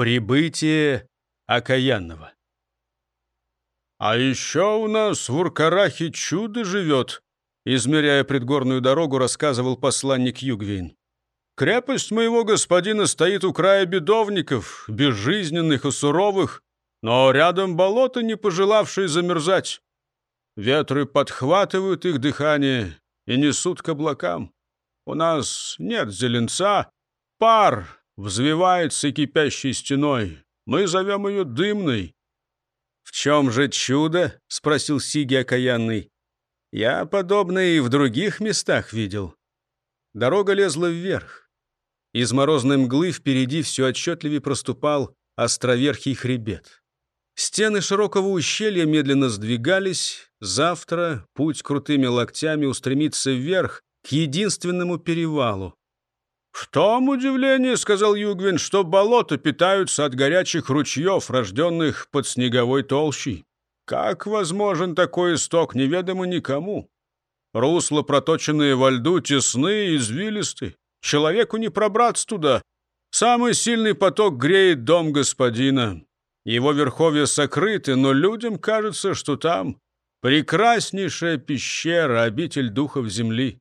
Прибытие окаянного. «А еще у нас в Уркарахе чудо живет», — измеряя предгорную дорогу, рассказывал посланник Югвейн. «Крепость моего господина стоит у края бедовников, безжизненных и суровых, но рядом болото, не пожелавшее замерзать. Ветры подхватывают их дыхание и несут к облакам. У нас нет зеленца, пар взвивается кипящей стеной. Мы зовем ее дымной. «В чем же чудо?» — спросил Сиги окаянный. «Я подобное и в других местах видел». Дорога лезла вверх. Из морозной мглы впереди все отчетливее проступал островерхий хребет. Стены широкого ущелья медленно сдвигались. Завтра путь крутыми локтями устремится вверх, к единственному перевалу. «В том удивление, — сказал Югвин, — что болота питаются от горячих ручьев, рожденных под снеговой толщей. Как возможен такой исток, неведомо никому. Русла, проточенные во льду, тесны и извилисты. Человеку не пробраться туда. Самый сильный поток греет дом господина. Его верховья сокрыты, но людям кажется, что там прекраснейшая пещера, обитель духов земли.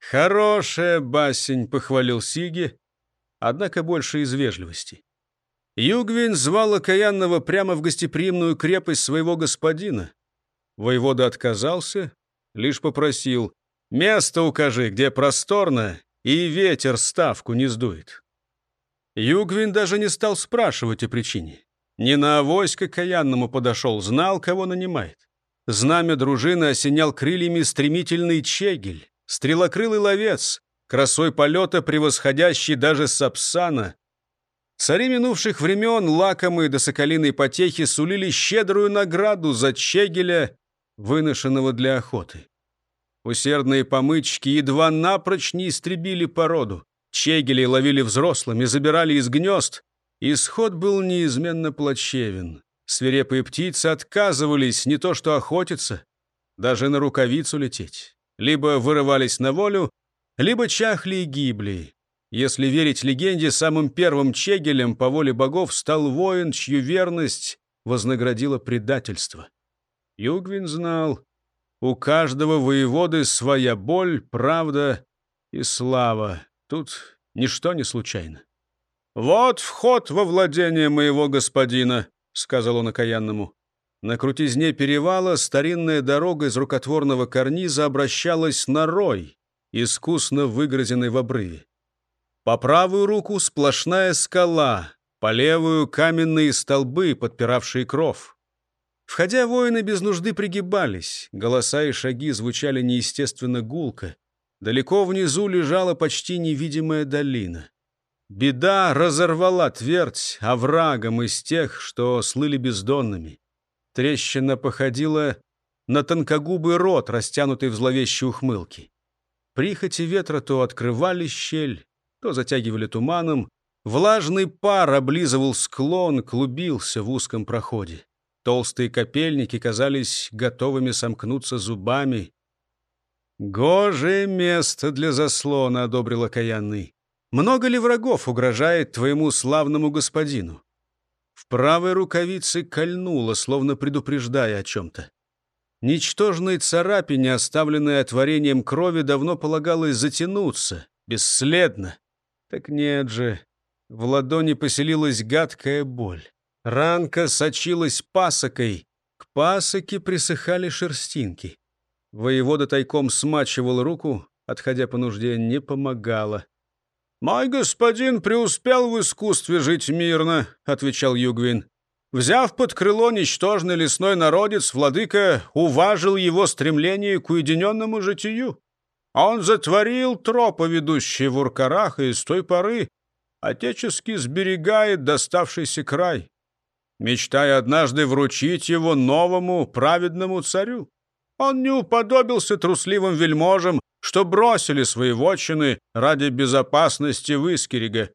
«Хорошая басень», — похвалил Сиги, однако больше из вежливости. Югвин звал окаянного прямо в гостеприимную крепость своего господина. Воевода отказался, лишь попросил «Место укажи, где просторно, и ветер ставку не сдует». Югвин даже не стал спрашивать о причине. Не на авось к окаянному подошел, знал, кого нанимает. Знамя дружины осенял крыльями стремительный чегель, стрелокрылый ловец, красой полета превосходящий даже Сапсана. Цари минувших времен, лакомые до соколиной потехи, сулили щедрую награду за чегеля, выношенного для охоты. Усердные помычки едва напрочь не истребили породу. Чегелей ловили взрослыми, забирали из гнезд, Исход был неизменно плачевен. Свирепые птицы отказывались не то что охотиться, даже на рукавицу лететь. Либо вырывались на волю, либо чахли и гибли. Если верить легенде, самым первым чегелем по воле богов стал воин, чью верность вознаградила предательство. Югвин знал, у каждого воеводы своя боль, правда и слава. Тут ничто не случайно. «Вот вход во владение моего господина», — сказал он окаянному. На крутизне перевала старинная дорога из рукотворного карниза обращалась на рой, искусно выгрызенный в обрыве. По правую руку сплошная скала, по левую — каменные столбы, подпиравшие кров. Входя, воины без нужды пригибались, голоса и шаги звучали неестественно гулко. Далеко внизу лежала почти невидимая долина. Беда разорвала твердь оврагом из тех, что слыли бездонными. Трещина походила на тонкогубый рот, растянутый в зловещей ухмылке. Прихоти ветра то открывали щель, то затягивали туманом. Влажный пар облизывал склон, клубился в узком проходе. Толстые копельники казались готовыми сомкнуться зубами. «Гожее место для заслона», — одобрил окаянный. Много ли врагов угрожает твоему славному господину?» В правой рукавице кольнуло, словно предупреждая о чем-то. Ничтожной царапине, оставленной отворением крови, давно полагалось затянуться, бесследно. Так нет же, в ладони поселилась гадкая боль. Ранка сочилась пасокой, к пасоке присыхали шерстинки. Воевода тайком смачивал руку, отходя по нужде, не помогало. «Мой господин преуспел в искусстве жить мирно», — отвечал Югвин. «Взяв под крыло ничтожный лесной народец, владыка уважил его стремление к уединенному житию. Он затворил тропы, ведущие в Уркарах, и с той поры отечески сберегает доставшийся край, мечтая однажды вручить его новому праведному царю. Он не уподобился трусливым вельможам, что бросили свои вотчины ради безопасности Выскерега.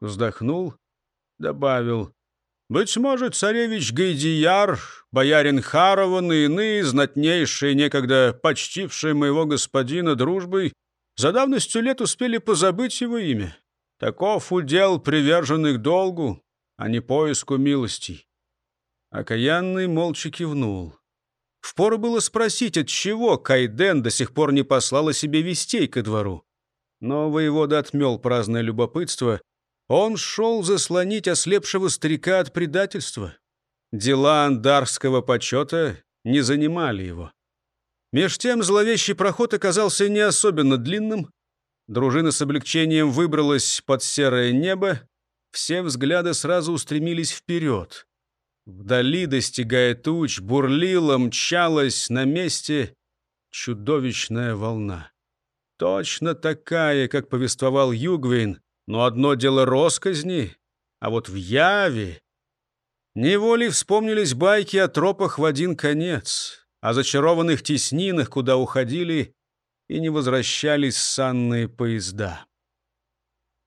Вздохнул, добавил. Быть может, царевич Гайдияр, боярин Харован и иные знатнейшие, некогда почтившие моего господина дружбой, за давностью лет успели позабыть его имя. Таков удел приверженных долгу. а не поиску милостей. Окаянный молча кивнул. Впору было спросить, от чего Кайден до сих пор не послала себе вестей ко двору. Но воевода отмел праздное любопытство. Он шел заслонить ослепшего старика от предательства. Дела андарского почета не занимали его. Меж тем зловещий проход оказался не особенно длинным. Дружина с облегчением выбралась под серое небо. Все взгляды сразу устремились вперед. Вдали, достигая туч, бурлила, мчалась на месте чудовищная волна. Точно такая, как повествовал Югвейн, но одно дело росказни, а вот в Яве... Неволей вспомнились байки о тропах в один конец, о зачарованных теснинах, куда уходили и не возвращались санные поезда.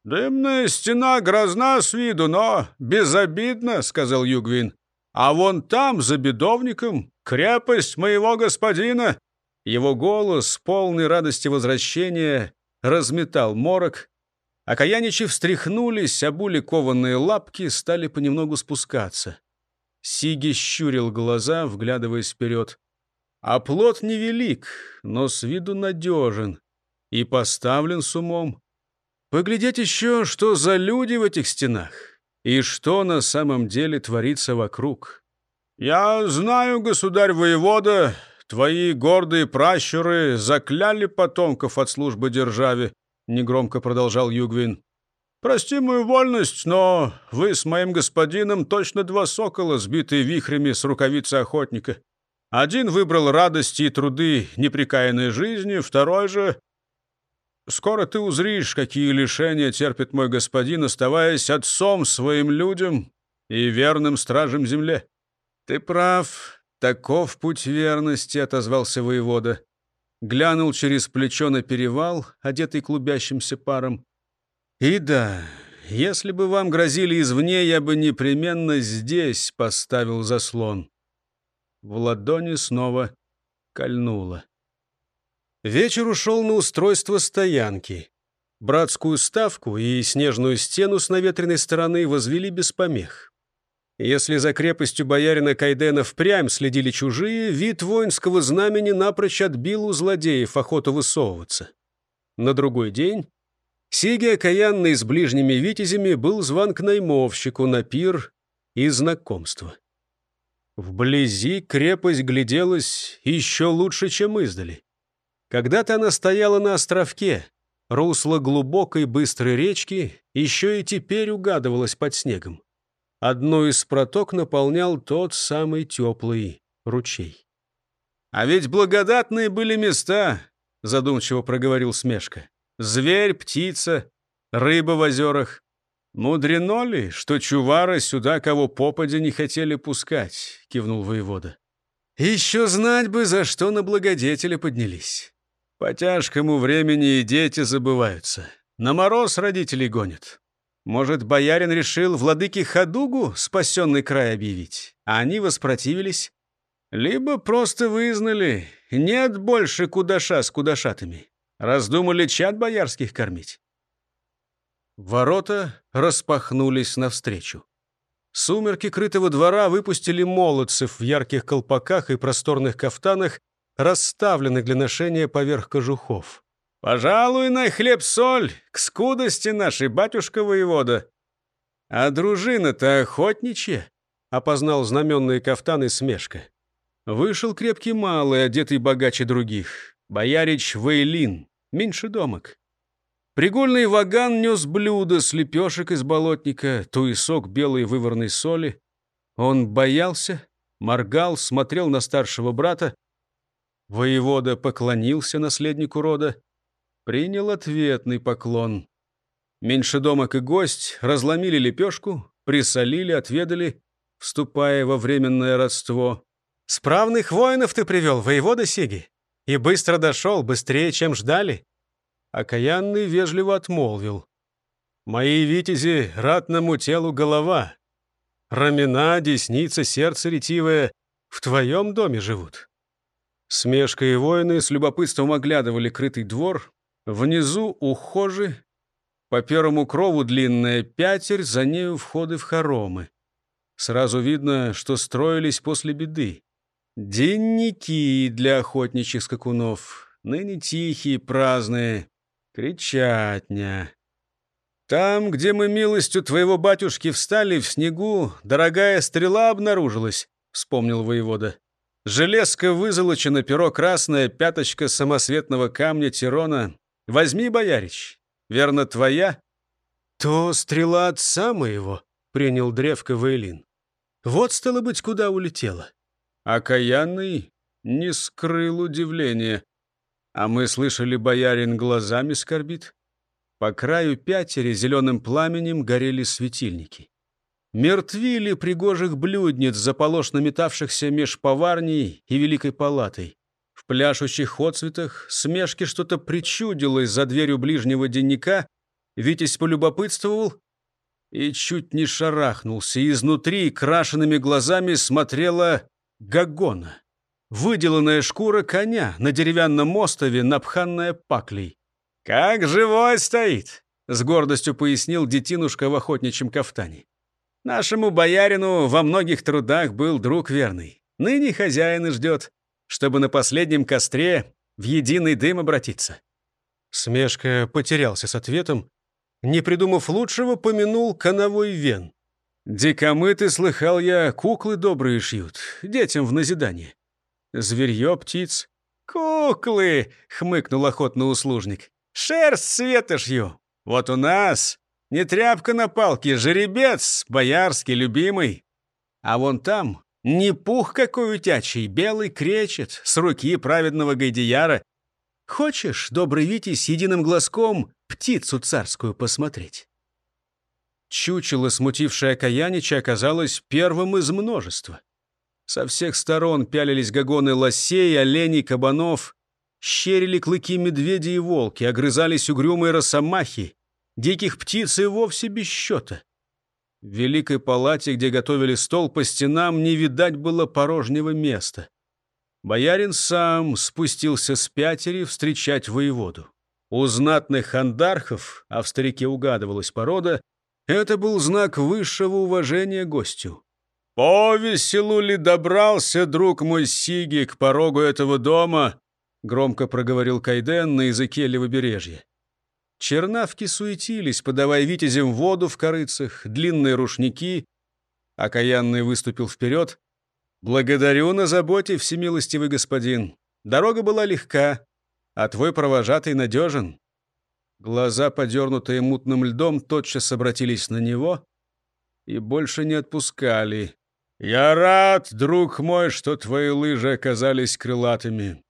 «Дымная стена грозна с виду, но безобидна», — сказал Югвин. А вон там, за бедовником, крепость моего господина!» Его голос, полный радости возвращения, разметал морок. Окаяничи встряхнулись, обули кованные лапки, стали понемногу спускаться. Сиги щурил глаза, вглядываясь вперед. А плод невелик, но с виду надежен и поставлен с умом. Поглядеть еще, что за люди в этих стенах и что на самом деле творится вокруг. «Я знаю, государь-воевода, твои гордые пращуры закляли потомков от службы державе», — негромко продолжал Югвин. «Прости мою вольность, но вы с моим господином точно два сокола, сбитые вихрями с рукавицы охотника. Один выбрал радости и труды неприкаянной жизни, второй же Скоро ты узришь, какие лишения терпит мой господин, оставаясь отцом своим людям и верным стражем земле. Ты прав, таков путь верности, отозвался воевода. Глянул через плечо на перевал, одетый клубящимся паром. И да, если бы вам грозили извне, я бы непременно здесь поставил заслон. В ладони снова кольнуло. Вечер ушел на устройство стоянки. Братскую ставку и снежную стену с наветренной стороны возвели без помех. Если за крепостью боярина Кайдена впрямь следили чужие, вид воинского знамени напрочь отбил у злодеев охоту высовываться. На другой день Сиги, окаянный с ближними витязями, был зван к наймовщику на пир и знакомство. Вблизи крепость гляделась еще лучше, чем издали. Когда-то она стояла на островке, русло глубокой быстрой речки еще и теперь угадывалось под снегом. Одну из проток наполнял тот самый теплый ручей. «А ведь благодатные были места», — задумчиво проговорил Смешка. «Зверь, птица, рыба в озерах. Мудрено ли, что чувары сюда кого попадя не хотели пускать?» — кивнул воевода. «Еще знать бы, за что на благодетеля поднялись». По тяжкому времени и дети забываются. На мороз родителей гонят. Может, боярин решил владыке Хадугу спасенный край объявить, а они воспротивились? Либо просто вызнали, нет больше кудаша с кудашатами. Раздумали чад боярских кормить. Ворота распахнулись навстречу. Сумерки крытого двора выпустили молодцев в ярких колпаках и просторных кафтанах расставленных для ношения поверх кожухов. «Пожалуй, на хлеб-соль, к скудости нашей, батюшка-воевода!» «А дружина-то охотничья!» — опознал знаменные кафтаны смешка. Вышел крепкий малый, одетый богаче других. Боярич Вейлин, меньше домок. Пригольный ваган нес блюдо с лепешек из болотника, туесок белой выворной соли. Он боялся, моргал, смотрел на старшего брата, Воевода поклонился наследнику рода, принял ответный поклон. Меньшедомок и гость разломили лепешку, присолили, отведали, вступая во временное родство. «Справных воинов ты привел, воевода Сиги, и быстро дошел, быстрее, чем ждали». Окаянный вежливо отмолвил. «Мои витязи ратному телу голова. Рамена, десница, сердце ретивое в твоем доме живут. Смешка и воины с любопытством оглядывали крытый двор. Внизу ухожи. По первому крову длинная пятерь, за нею входы в хоромы. Сразу видно, что строились после беды. Денники для охотничьих скакунов, ныне тихие, праздные, кричатня. Там, где мы милостью твоего батюшки встали в снегу, дорогая стрела обнаружилась, — вспомнил воевода. Железка вызолочена, перо красное, пяточка самосветного камня Тирона. Возьми, боярич, верно, твоя? То стрела отца моего, — принял древко Вейлин. Вот, стало быть, куда улетела. Окаянный не скрыл удивления. А мы слышали, боярин глазами скорбит. По краю пятери зеленым пламенем горели светильники. Мертвили пригожих блюдниц, заполошно метавшихся меж поварней и великой палатой. В пляшущих отцветах смешки что-то причудилось за дверью ближнего денника. Витязь полюбопытствовал и чуть не шарахнулся. Изнутри крашенными глазами смотрела Гагона. Выделанная шкура коня на деревянном остове, напханная паклей. «Как живой стоит!» — с гордостью пояснил детинушка в охотничьем кафтане. «Нашему боярину во многих трудах был друг верный. Ныне хозяин и ждет, чтобы на последнем костре в единый дым обратиться». Смешка потерялся с ответом. Не придумав лучшего, помянул коновой вен. «Дикомыты, слыхал я, куклы добрые шьют, детям в назидание. Зверье, птиц». «Куклы!» — хмыкнул охотно услужник. «Шерсть света шью. Вот у нас не тряпка на палке, жеребец, боярский, любимый. А вон там не пух какой утячий, белый кречет, с руки праведного гайдияра. Хочешь, добрый Витязь, с единым глазком птицу царскую посмотреть?» Чучело, смутившее Каянича, оказалось первым из множества. Со всех сторон пялились гагоны лосей, оленей, кабанов. Щерили клыки медведи и волки, огрызались угрюмые росомахи. Диких птиц и вовсе без счета. В великой палате, где готовили стол по стенам, не видать было порожнего места. Боярин сам спустился с пятери встречать воеводу. У знатных андархов, а в старике угадывалась порода, это был знак высшего уважения гостю. «По веселу ли добрался, друг мой Сиги, к порогу этого дома?» громко проговорил Кайден на языке левобережья. Чернавки суетились, подавая витязям воду в корыцах, длинные рушники. Окаянный выступил вперед. «Благодарю на заботе, всемилостивый господин. Дорога была легка, а твой провожатый надежен. Глаза, подернутые мутным льдом, тотчас обратились на него и больше не отпускали. «Я рад, друг мой, что твои лыжи оказались крылатыми.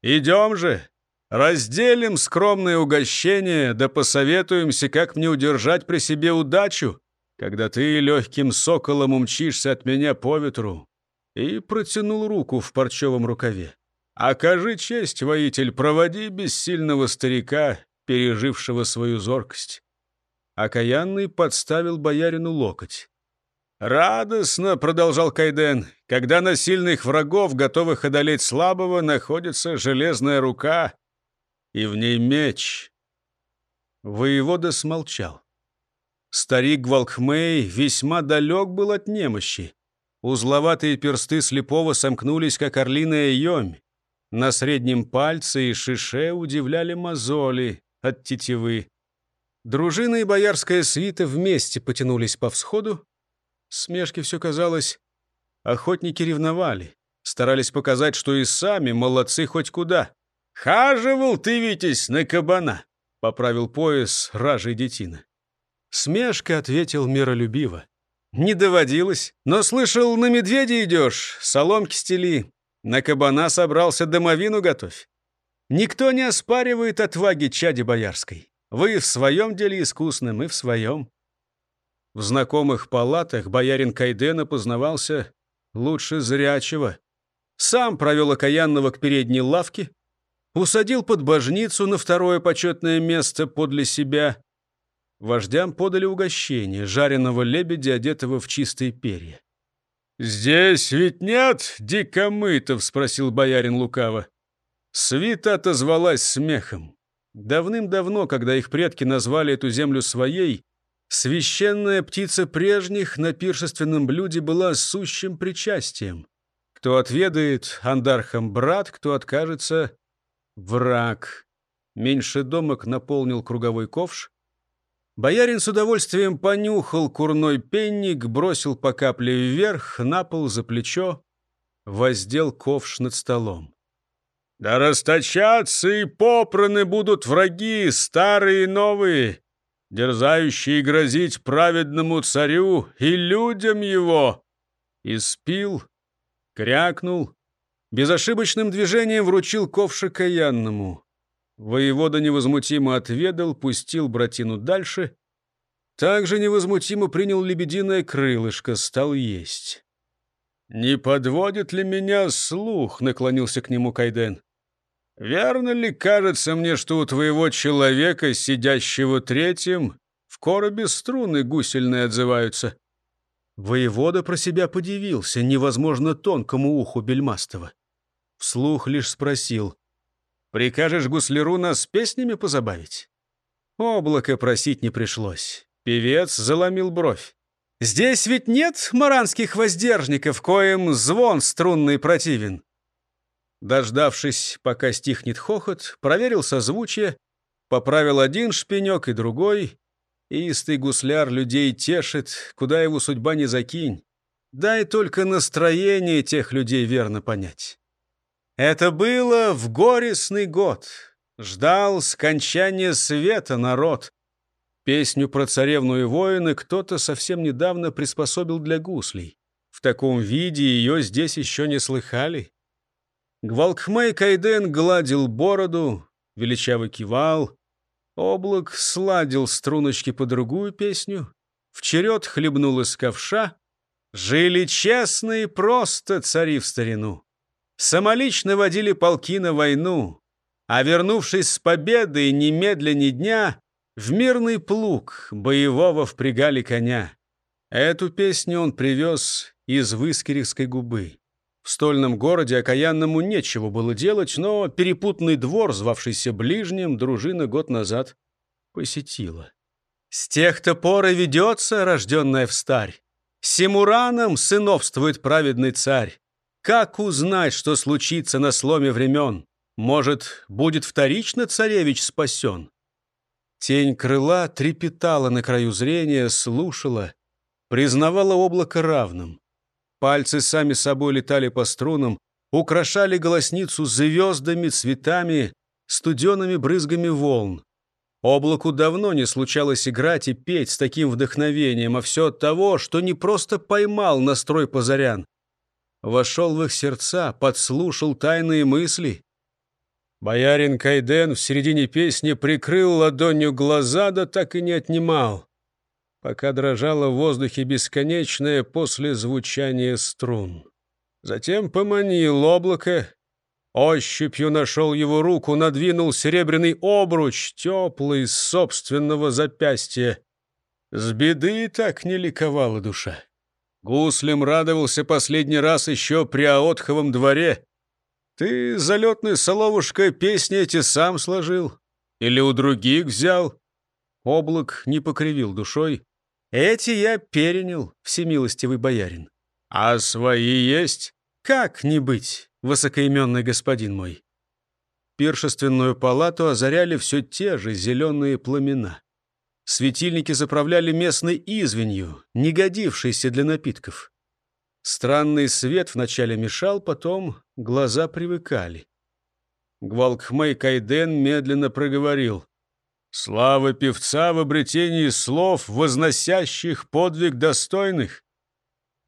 Идем же, разделим скромное угощение, да посоветуемся, как мне удержать при себе удачу, когда ты легким соколом умчишься от меня по ветру». И протянул руку в парчевом рукаве. «Окажи честь, воитель, проводи бессильного старика пережившего свою зоркость. Окаянный подставил боярину локоть. «Радостно», — продолжал Кайден, — «когда на сильных врагов, готовых одолеть слабого, находится железная рука, и в ней меч». Воевода смолчал. Старик Гвалхмей весьма далек был от немощи. Узловатые персты слепого сомкнулись, как орлиная емь. На среднем пальце и шише удивляли мозоли, от тетивы. Дружина и боярская свита вместе потянулись по всходу. Смешки все казалось. Охотники ревновали, старались показать, что и сами молодцы хоть куда. «Хаживал ты, Витязь, на кабана!» — поправил пояс ражей детина. Смешка ответил миролюбиво. «Не доводилось, но слышал, на медведя идешь, соломки стели, на кабана собрался домовину готовь. Никто не оспаривает отваги чади боярской. Вы в своем деле искусны, мы в своем. В знакомых палатах боярин Кайдена познавался лучше зрячего. Сам провел окаянного к передней лавке, усадил под божницу на второе почетное место подле себя. Вождям подали угощение жареного лебедя, одетого в чистые перья. «Здесь ведь нет дикомытов?» — спросил боярин лукаво. Свита отозвалась смехом. Давным-давно, когда их предки назвали эту землю своей, священная птица прежних на пиршественном блюде была сущим причастием. Кто отведает, андархам брат, кто откажется — враг. Меньше домок наполнил круговой ковш. Боярин с удовольствием понюхал курной пенник, бросил по капле вверх, на пол, за плечо, воздел ковш над столом. «Да расточатся и попраны будут враги, старые и новые, дерзающие грозить праведному царю и людям его!» И спил, крякнул, безошибочным движением вручил ковшика Янному. Воевода невозмутимо отведал, пустил братину дальше. Также невозмутимо принял лебединое крылышко, стал есть. «Не подводит ли меня слух?» — наклонился к нему Кайден. «Верно ли кажется мне, что у твоего человека, сидящего третьим, в коробе струны гусельные отзываются?» Воевода про себя подивился невозможно тонкому уху Бельмастова. Вслух лишь спросил. «Прикажешь гусляру нас песнями позабавить?» Облако просить не пришлось. Певец заломил бровь. «Здесь ведь нет маранских воздержников, коим звон струнный противен». Дождавшись, пока стихнет хохот, проверил созвучие, поправил один шпинек и другой, Истый гусляр людей тешит, куда его судьба не закинь. Дай только настроение тех людей верно понять. Это было в горестный год. Ждал скончания света народ. Песню про царевну и воины кто-то совсем недавно приспособил для гуслей. В таком виде ее здесь еще не слыхали. Гвалкхмей Кайден гладил бороду, величаво кивал, Облак сладил струночки по другую песню, в черед хлебнул из ковша. Жили честно и просто цари в старину. Самолично водили полки на войну, а вернувшись с победой немедля ни дня, в мирный плуг боевого впрягали коня. Эту песню он привез из Выскирихской губы. В стольном городе окаянному нечего было делать, но перепутный двор, звавшийся Ближним, дружина год назад посетила. С тех-то пор и ведется рожденная в старь. Симураном сыновствует праведный царь. Как узнать, что случится на сломе времен? Может, будет вторично царевич спасен? Тень крыла трепетала на краю зрения, слушала, признавала облако равным. Пальцы сами собой летали по струнам, украшали голосницу звездами, цветами, студенными брызгами волн. Облаку давно не случалось играть и петь с таким вдохновением, а все от того, что не просто поймал настрой позарян. Вошел в их сердца, подслушал тайные мысли. Боярин Кайден в середине песни прикрыл ладонью глаза, да так и не отнимал пока дрожало в воздухе бесконечное после звучания струн. Затем поманил облако, ощупью нашел его руку, надвинул серебряный обруч, теплый, с собственного запястья. С беды так не ликовала душа. Гуслем радовался последний раз еще при Аотховом дворе. Ты, залетный соловушка, песни эти сам сложил? Или у других взял? Облак не покривил душой. Эти я перенял, всемилостивый боярин. А свои есть? Как не быть, высокоименный господин мой? Пиршественную палату озаряли все те же зеленые пламена. Светильники заправляли местной извинью, не годившейся для напитков. Странный свет вначале мешал, потом глаза привыкали. Гвалкхмей Кайден медленно проговорил. Слава певца в обретении слов, возносящих подвиг достойных.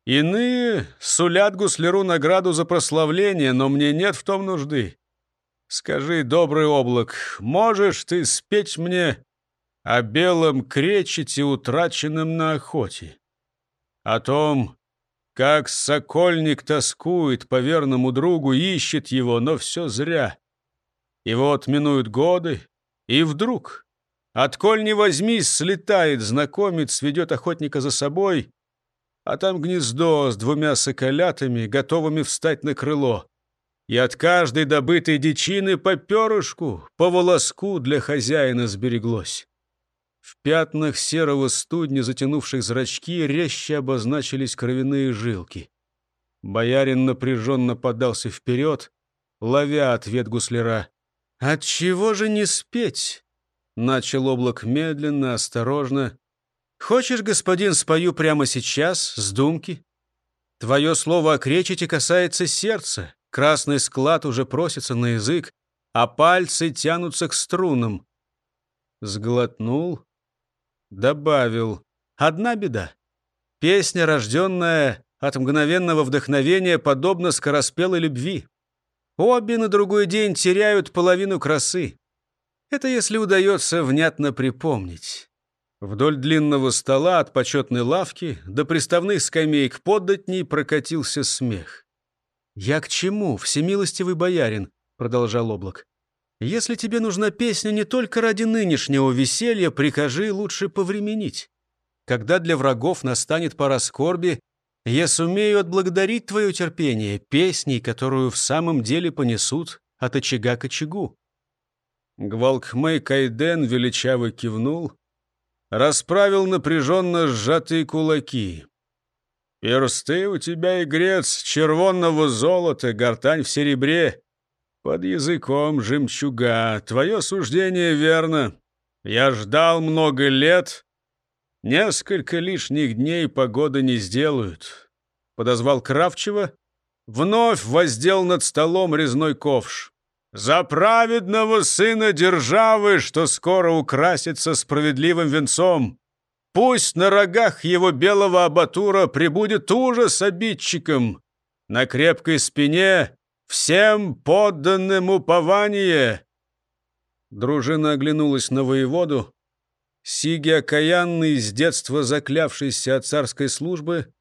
Иные сулят гусляру награду за прославление, но мне нет в том нужды. Скажи, добрый облак, можешь ты спеть мне о белом кречете, утраченном на охоте? О том, как сокольник тоскует по верному другу, ищет его, но все зря. И вот минуют годы, и вдруг Отколь не возьмись, слетает знакомец, ведет охотника за собой, а там гнездо с двумя соколятами, готовыми встать на крыло. и от каждой добытой дичины по перышку, по волоску для хозяина сбереглось. В пятнах серого студня, затянувших зрачки, резче обозначились кровяные жилки. Боярин напряженно подался вперед, ловя ответ гусляра. «Отчего же не спеть?» Начал облак медленно, осторожно. «Хочешь, господин, спою прямо сейчас, с думки? Твое слово о кречете касается сердца. Красный склад уже просится на язык, а пальцы тянутся к струнам». Сглотнул, добавил. «Одна беда. Песня, рожденная от мгновенного вдохновения, подобно скороспелой любви. Обе на другой день теряют половину красы. Это если удается внятно припомнить. Вдоль длинного стола от почетной лавки до приставных скамеек поддатней прокатился смех. «Я к чему, всемилостивый боярин?» — продолжал облак. «Если тебе нужна песня не только ради нынешнего веселья, прикажи лучше повременить. Когда для врагов настанет пора скорби, я сумею отблагодарить твое терпение песней, которую в самом деле понесут от очага к очагу. Гвалкмей Кайден величаво кивнул, расправил напряженно сжатые кулаки. «Персты у тебя, игрец, червонного золота, гортань в серебре, под языком жемчуга. Твое суждение верно. Я ждал много лет. Несколько лишних дней погоды не сделают». Подозвал Кравчева, вновь воздел над столом резной ковш. За праведного сына державы, что скоро украсится справедливым венцом. Пусть на рогах его белого абатура прибудет ужас обидчикам. На крепкой спине всем подданным упование. Дружина оглянулась на воеводу. Сиги окаянный, с детства заклявшийся от царской службы,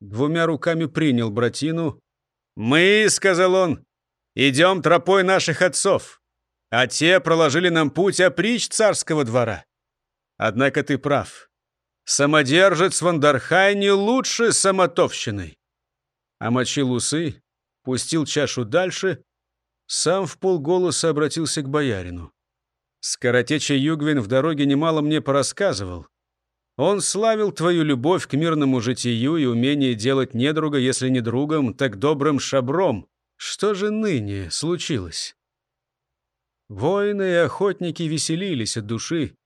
двумя руками принял братину. «Мы, — сказал он, Идем тропой наших отцов, а те проложили нам путь оприч царского двора. Однако ты прав. Самодержец Вандархай не лучше самотовщиной. Омочил усы, пустил чашу дальше, сам в полголоса обратился к боярину. Скоротеча Югвин в дороге немало мне порассказывал. Он славил твою любовь к мирному житию и умение делать недруга, если не другом, так добрым шабром. Что же ныне случилось? Воины и охотники веселились от души.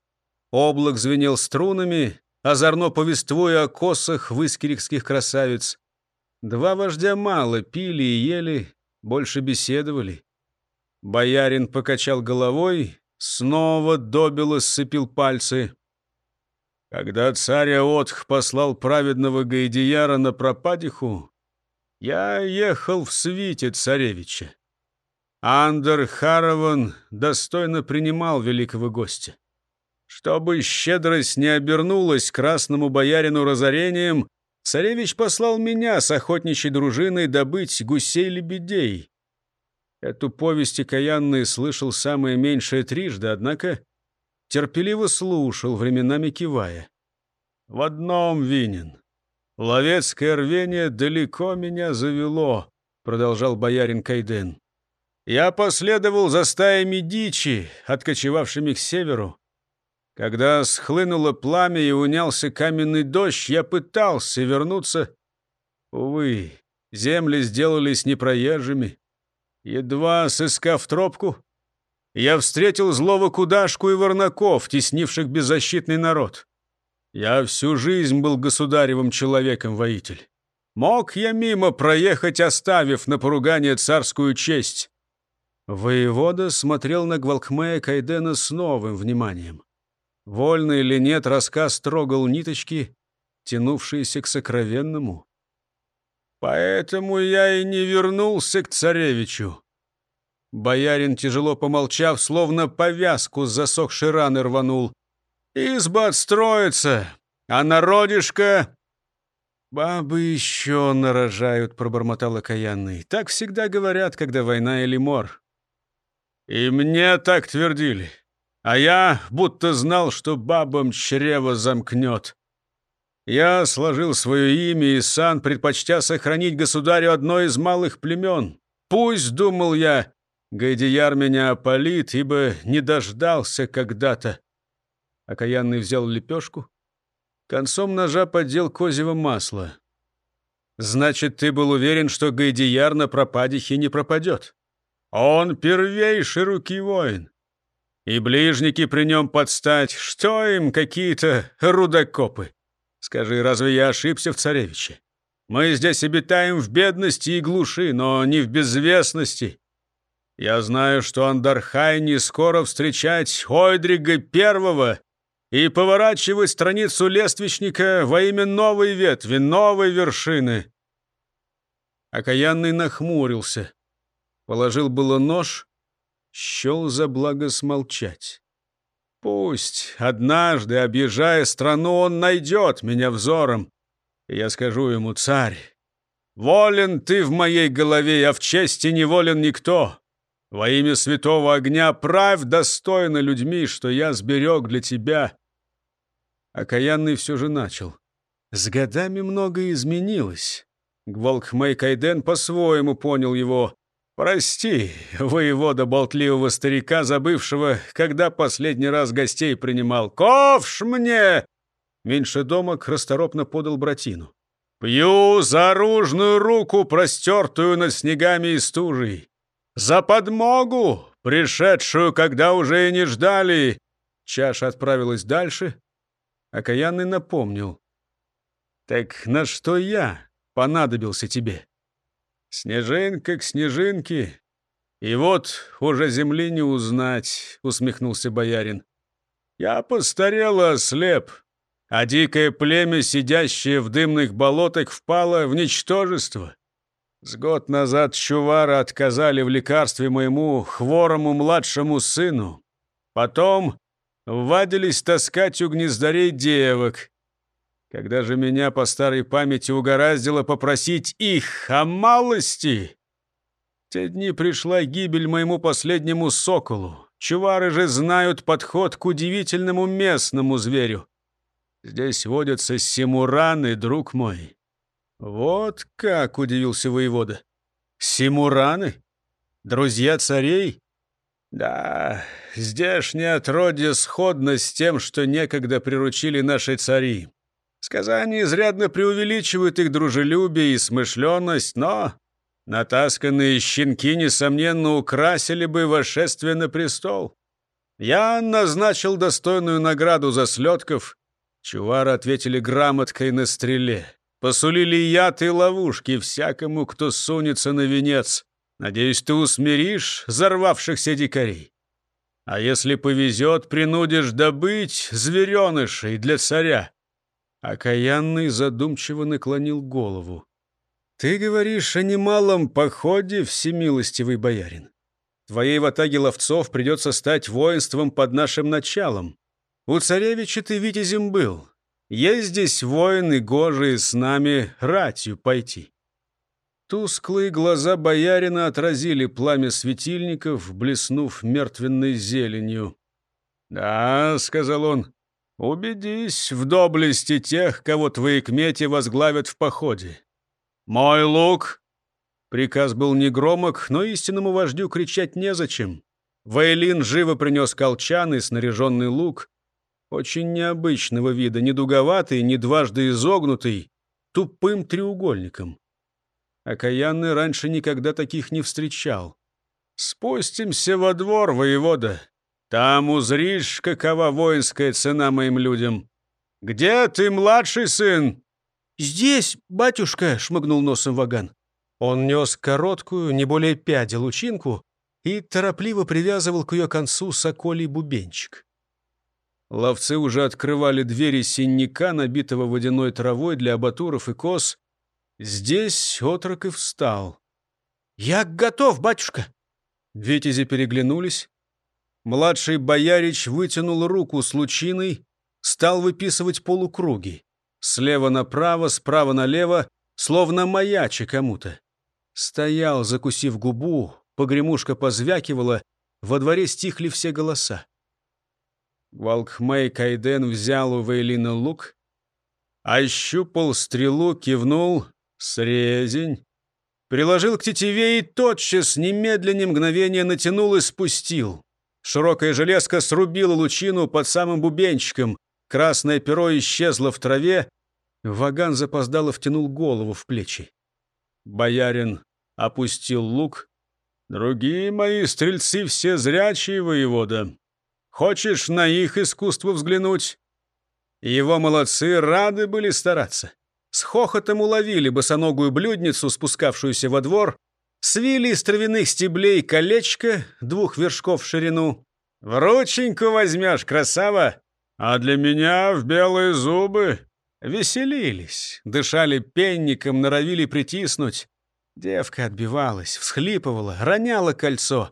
Облак звенел струнами, озорно повествуя о косах выскирикских красавиц. Два вождя мало пили и ели, больше беседовали. Боярин покачал головой, снова добило сцепил пальцы. Когда царь Аотх послал праведного Гаидияра на пропадиху, я ехал в свите царевича. Андер Харован достойно принимал великого гостя. Чтобы щедрость не обернулась красному боярину разорением, царевич послал меня с охотничьей дружиной добыть гусей-лебедей. Эту повесть окаянный слышал самое меньшее трижды, однако терпеливо слушал, временами кивая. В одном винен. «Ловецкое рвение далеко меня завело», — продолжал боярин Кайден. «Я последовал за стаями дичи, откочевавшими к северу. Когда схлынуло пламя и унялся каменный дождь, я пытался вернуться. Увы, земли сделались непроезжими. Едва сыскав тропку, я встретил злого кудашку и ворнаков, теснивших беззащитный народ. Я всю жизнь был государевым человеком, воитель. Мог я мимо проехать, оставив на поругание царскую честь?» Воевода смотрел на Гвалкмея Кайдена с новым вниманием. Вольно или нет, рассказ трогал ниточки, тянувшиеся к сокровенному. «Поэтому я и не вернулся к царевичу». Боярин, тяжело помолчав, словно повязку с засохшей раны рванул. Изба отстроится, а народишко...» «Бабы еще нарожают», — пробормотал окаянный. «Так всегда говорят, когда война или мор». «И мне так твердили. А я будто знал, что бабам чрево замкнет. Я сложил свое имя и сан, предпочтя сохранить государю одно из малых племен. Пусть, думал я, Гайдияр меня опалит, ибо не дождался когда-то. Окаянный взял лепешку, концом ножа поддел козьего масла. Значит, ты был уверен, что Гайдияр на пропадихе не пропадет? Он первейший руки воин. И ближники при нем подстать. Что им какие-то рудокопы? Скажи, разве я ошибся в царевиче? Мы здесь обитаем в бедности и глуши, но не в безвестности. Я знаю, что Андархай не скоро встречать Ойдрига Первого и поворачивать страницу лествичника во имя новой ветви, новой вершины. Окаянный нахмурился. Положил было нож, счел за благо смолчать. Пусть однажды, объезжая страну, он найдет меня взором. И я скажу ему, царь, волен ты в моей голове, а в чести не волен никто. Во имя святого огня правь достойно людьми, что я сберег для тебя. Окаянный все же начал. С годами многое изменилось. Гвалкхмей Кайден по-своему понял его. «Прости, воевода болтливого старика, забывшего, когда последний раз гостей принимал. Ковш мне!» Меньше домок расторопно подал братину. «Пью за оружную руку, простертую над снегами и стужей. За подмогу, пришедшую, когда уже и не ждали!» Чаша отправилась дальше. Окаянный напомнил. «Так на что я понадобился тебе?» «Снежинка к снежинке. И вот уже земли не узнать», — усмехнулся боярин. «Я постарел и ослеп, а дикое племя, сидящее в дымных болотах, впало в ничтожество. С год назад Чувара отказали в лекарстве моему хворому младшему сыну. Потом ввадились таскать у гнездарей девок. Когда же меня по старой памяти угораздило попросить их о малости, в те дни пришла гибель моему последнему соколу. Чувары же знают подход к удивительному местному зверю. Здесь водятся симураны, друг мой. Вот как, удивился воевода. Симураны? Друзья царей? Да, здешнее отродье сходно с тем, что некогда приручили наши цари. Сказания изрядно преувеличивают их дружелюбие и смышленность, но натасканные щенки, несомненно, украсили бы вошествие на престол. Я назначил достойную награду за слетков. Чувары ответили грамоткой на стреле. Посулили яд и ловушки всякому, кто сунется на венец. Надеюсь, ты усмиришь взорвавшихся дикарей. А если повезет, принудишь добыть зверенышей для царя. Окаянный задумчиво наклонил голову. «Ты говоришь о немалом походе, всемилостивый боярин. Твоей ватаге ловцов придется стать воинством под нашим началом. У царевича ты витязем был. Есть здесь воины, гожие с нами ратью пойти». Тусклые глаза боярина отразили пламя светильников, блеснув мертвенной зеленью. «Да», — сказал он, Убедись в доблести тех, кого твои кмети возглавят в походе. Мой лук!» Приказ был негромок, но истинному вождю кричать незачем. Вейлин живо принес колчан и снаряженный лук, очень необычного вида, не дуговатый, не дважды изогнутый, тупым треугольником. Окаянный раньше никогда таких не встречал. «Спустимся во двор, воевода. Там узришь, какова воинская цена моим людям. Где ты, младший сын?» «Здесь, батюшка!» — шмыгнул носом Ваган. Он нес короткую, не более пяди лучинку и торопливо привязывал к ее концу соколий бубенчик. Ловцы уже открывали двери синняка, набитого водяной травой для абатуров и коз. Здесь отрок и встал. «Я готов, батюшка!» Витязи переглянулись. Младший боярич вытянул руку с лучиной, стал выписывать полукруги. Слева направо, справа налево, словно маячи кому-то. Стоял, закусив губу, погремушка позвякивала, во дворе стихли все голоса. Валкхмей Кайден взял у Вейлина лук, ощупал стрелу, кивнул. Срезень. приложил к тетиве и тотчас, немедленно мгновение натянул и спустил. Широкая железка срубила лучину под самым бубенчиком. Красное перо исчезло в траве. Ваган запоздало втянул голову в плечи. Боярин опустил лук. «Другие мои стрельцы все зрячие, воевода. Хочешь на их искусство взглянуть?» Его молодцы рады были стараться. С хохотом уловили босоногую блюдницу, спускавшуюся во двор, свили из травяных стеблей колечко двух вершков в ширину. «В рученьку возьмешь, красава! А для меня в белые зубы!» Веселились, дышали пенником, норовили притиснуть. Девка отбивалась, всхлипывала, роняла кольцо.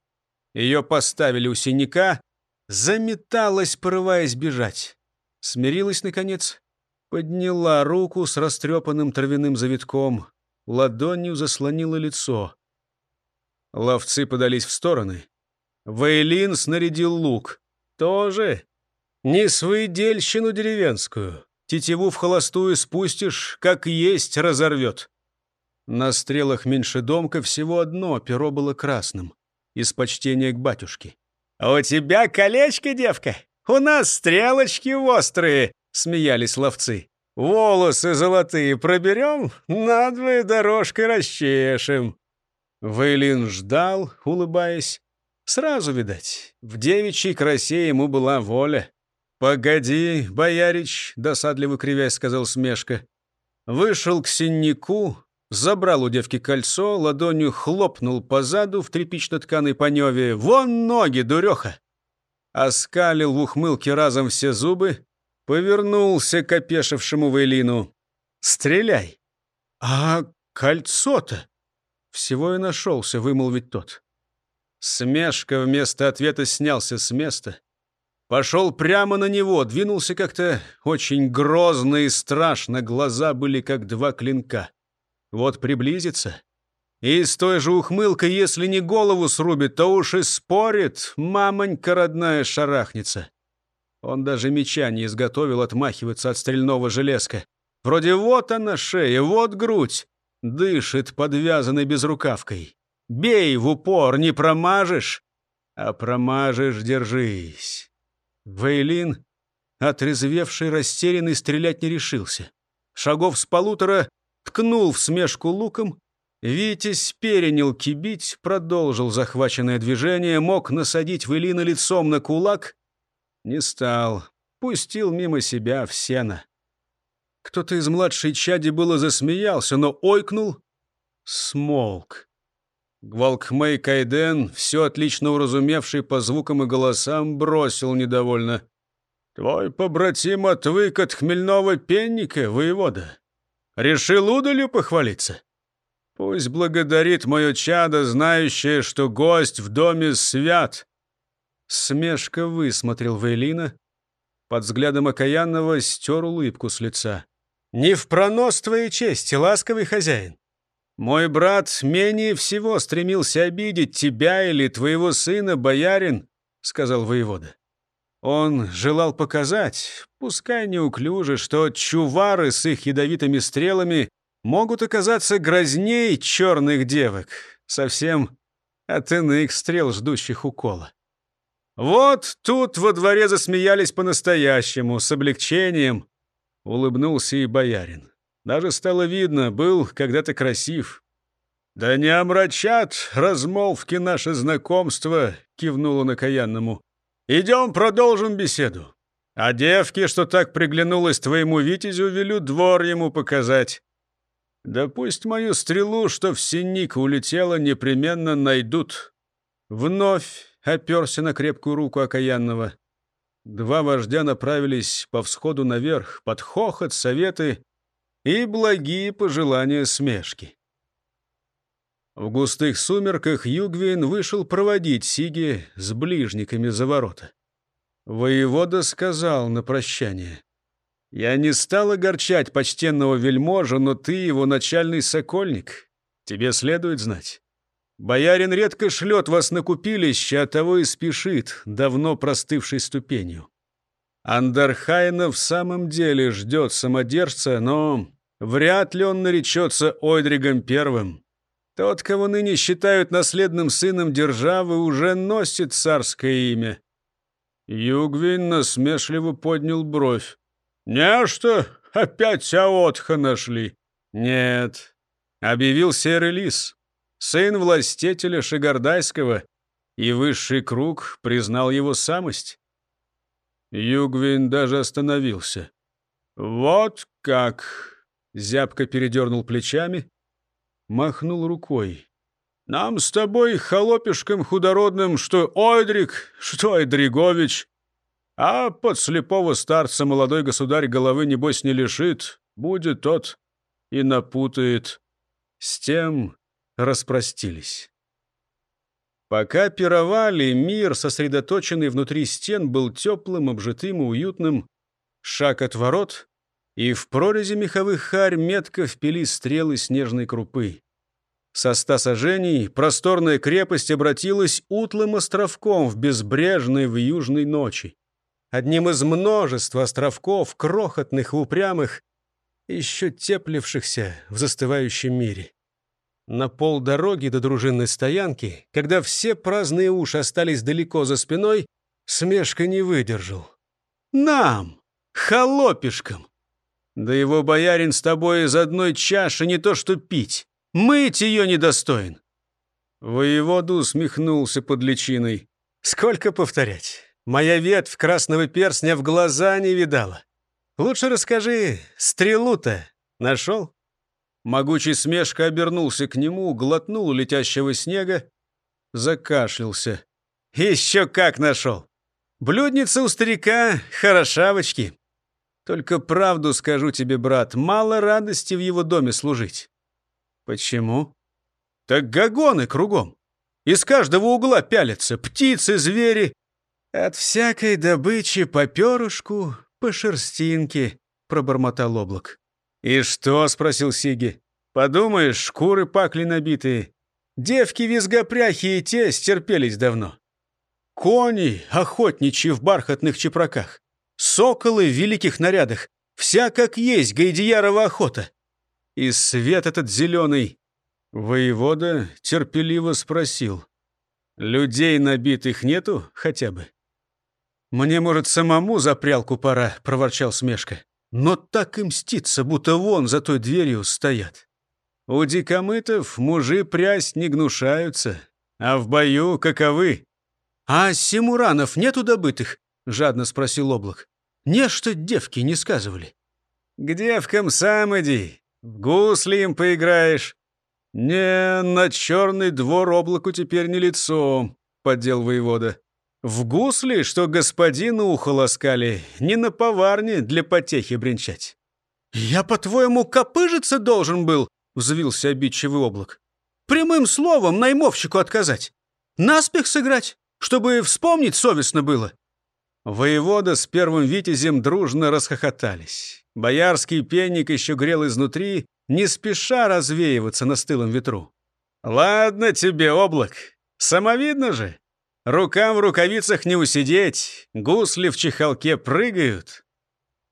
Ее поставили у синяка, заметалась, порываясь бежать. Смирилась, наконец, подняла руку с растрепанным травяным завитком, ладонью заслонила лицо. Ловцы подались в стороны. Вейлин снарядил лук. Тоже не своедельщину деревенскую. Тетиву в холостую спустишь, как есть разорвет. На стрелах меньше домка всего одно перо было красным, из почтения к батюшке. «А «У тебя колечко, девка? У нас стрелочки острые!» — смеялись ловцы. «Волосы золотые проберем, надвое дорожкой расчешем». Вейлин ждал, улыбаясь. Сразу, видать, в девичьей красе ему была воля. «Погоди, боярич», — досадливо кривясь сказал смешка. Вышел к синнику, забрал у девки кольцо, ладонью хлопнул по заду в тряпично-тканой паневе. «Вон ноги, дуреха!» Оскалил в ухмылке разом все зубы, повернулся к опешившему Вейлину. «Стреляй!» «А кольцо-то?» Всего и нашелся вымолвить тот. Смешка вместо ответа снялся с места Пошел прямо на него, двинулся как-то очень грозно и страшно, глаза были как два клинка. Вот приблизится, и с той же ухмылкой, если не голову срубит, то уж и спорит, мамонька родная шарахнется. Он даже меча не изготовил отмахиваться от стрельного железка. Вроде вот она шея, вот грудь. Дышит подвязанной безрукавкой. Бей в упор, не промажешь. А промажешь, держись. Вейлин, отрезвевший, растерянный, стрелять не решился. Шагов с полутора ткнул в смешку луком. Витязь перенял кибить, продолжил захваченное движение, мог насадить Вейлина лицом на кулак. Не стал. Пустил мимо себя в сено. Кто-то из младшей чади было засмеялся, но ойкнул, смолк. Гвалкмей Кайден, все отлично уразумевший по звукам и голосам, бросил недовольно. «Твой побратим отвык от хмельного пенника, воевода. Решил удалью похвалиться? Пусть благодарит мое чадо, знающее, что гость в доме свят». Смешка высмотрел Вейлина. Под взглядом окаянного стер улыбку с лица. «Не в пронос твоей чести, ласковый хозяин. Мой брат менее всего стремился обидеть тебя или твоего сына, боярин, сказал воевода. Он желал показать, пускай неуклюже, что чувары с их ядовитыми стрелами могут оказаться грозней черных девок, совсем от иных стрел, ждущих укола. Вот тут во дворе засмеялись по-настоящему, с облегчением. Улыбнулся и боярин. Даже стало видно, был когда-то красив. «Да не омрачат размолвки наше знакомство», — кивнула накаянному. «Идем продолжим беседу. А девке, что так приглянулась твоему витязю, велю двор ему показать. Да пусть мою стрелу, что в синик улетела, непременно найдут». Вновь оперся на крепкую руку окаянного. Два вождя направились по всходу наверх, под хохот, советы и благие пожелания смешки. В густых сумерках Югвин вышел проводить Сиги с ближниками за ворота. Воевода сказал на прощание. «Я не стал огорчать почтенного вельможа, но ты его начальный сокольник. Тебе следует знать. Боярин редко шлет вас на купилище, а того и спешит, давно простывшей ступенью. Андархайна в самом деле ждет самодержца, но Вряд ли он наречется Ойдригом Первым. Тот, кого ныне считают наследным сыном державы, уже носит царское имя. Югвин насмешливо поднял бровь. «Не что, опять Аотха нашли?» «Нет», — объявил серый лис, сын властителя Шигардайского, и высший круг признал его самость. Югвин даже остановился. «Вот как!» — зябко передернул плечами, махнул рукой. «Нам с тобой, холопишком худородным, что Ойдрик, что Эдригович, а под слепого старца молодой государь головы, небось, не лишит, будет тот и напутает». С тем распростились. Пока пировали, мир, сосредоточенный внутри стен, был теплым, обжитым и уютным. Шаг от ворот, и в прорези меховых харь метко впили стрелы снежной крупы. Со ста сажений просторная крепость обратилась утлым островком в безбрежной в южной ночи. Одним из множества островков, крохотных и упрямых, еще теплившихся в застывающем мире. На полдороги до дружинной стоянки, когда все праздные уши остались далеко за спиной, смешка не выдержал. «Нам! Холопишкам! Да его боярин с тобой из одной чаши не то что пить, мыть ее недостоин!» Воеводу усмехнулся под личиной. «Сколько повторять? Моя ветвь красного перстня в глаза не видала. Лучше расскажи, стрелу-то нашел?» Могучий смешка обернулся к нему, глотнул летящего снега, закашлялся. «Еще как нашел! Блюдница у старика хорошавочки. Только правду скажу тебе, брат, мало радости в его доме служить». «Почему?» «Так гагоны кругом. Из каждого угла пялятся птицы, звери. От всякой добычи по перышку, по шерстинке», — пробормотал облак. «И что?» — спросил Сиги. «Подумаешь, шкуры пакли набитые. Девки-визгопряхи и те стерпелись давно. Кони, охотничьи в бархатных чепраках. Соколы в великих нарядах. Вся как есть Гайдиярова охота. И свет этот зеленый. Воевода терпеливо спросил. «Людей набитых нету хотя бы?» «Мне, может, самому за прялку пора», — проворчал Смешка но так и мстится, будто вон за той дверью стоят. У дикомытов мужи прясть не гнушаются, а в бою каковы. «А симуранов нету добытых?» — жадно спросил облак. «Нечто девки не сказывали». «К девкам сам иди, в гусли им поиграешь». «Не, на черный двор облаку теперь не лицо», — поддел воевода. В гусли, что господину ухо ласкали, не на поварне для потехи бренчать. «Я, по-твоему, копыжиться должен был?» — взвился обидчивый облак. «Прямым словом наймовщику отказать. Наспех сыграть, чтобы вспомнить совестно было». Воевода с первым витязем дружно расхохотались. Боярский пенник еще грел изнутри, не спеша развеиваться на стылом ветру. «Ладно тебе, облак, самовидно же. Рукам в рукавицах не усидеть, гусли в чехалке прыгают.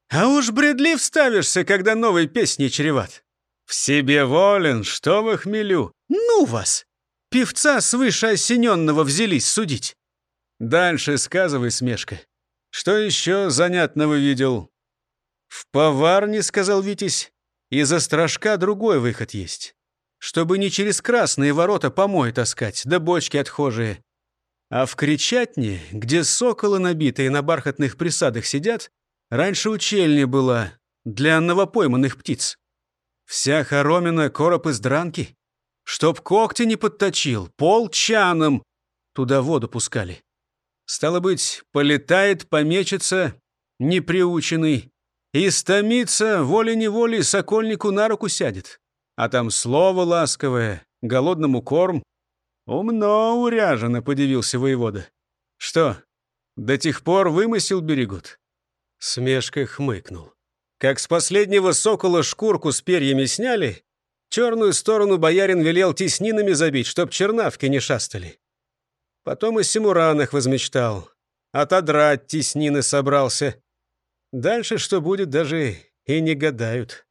А уж бредлив ставишься, когда новой песни чреват. В себе волен, что в хмелю. Ну вас! Певца свыше осененного взялись судить. Дальше сказывай, смешка. Что еще занятного видел? В поварне, сказал Витязь, из-за стражка другой выход есть. Чтобы не через красные ворота помой таскать, да бочки отхожие. А в Кричатне, где соколы набитые на бархатных присадах сидят, раньше учельня была для новопойманных птиц. Вся хоромина короб из дранки. Чтоб когти не подточил, пол чаном туда воду пускали. Стало быть, полетает, помечется, неприученный, и стомится, волей-неволей сокольнику на руку сядет. А там слово ласковое, голодному корм, «Умно уряжено», — подивился воевода. «Что, до тех пор вымысел берегут?» Смешка хмыкнул. Как с последнего сокола шкурку с перьями сняли, черную сторону боярин велел теснинами забить, чтоб чернавки не шастали. Потом и Симуранах возмечтал. Отодрать теснины собрался. Дальше что будет, даже и не гадают.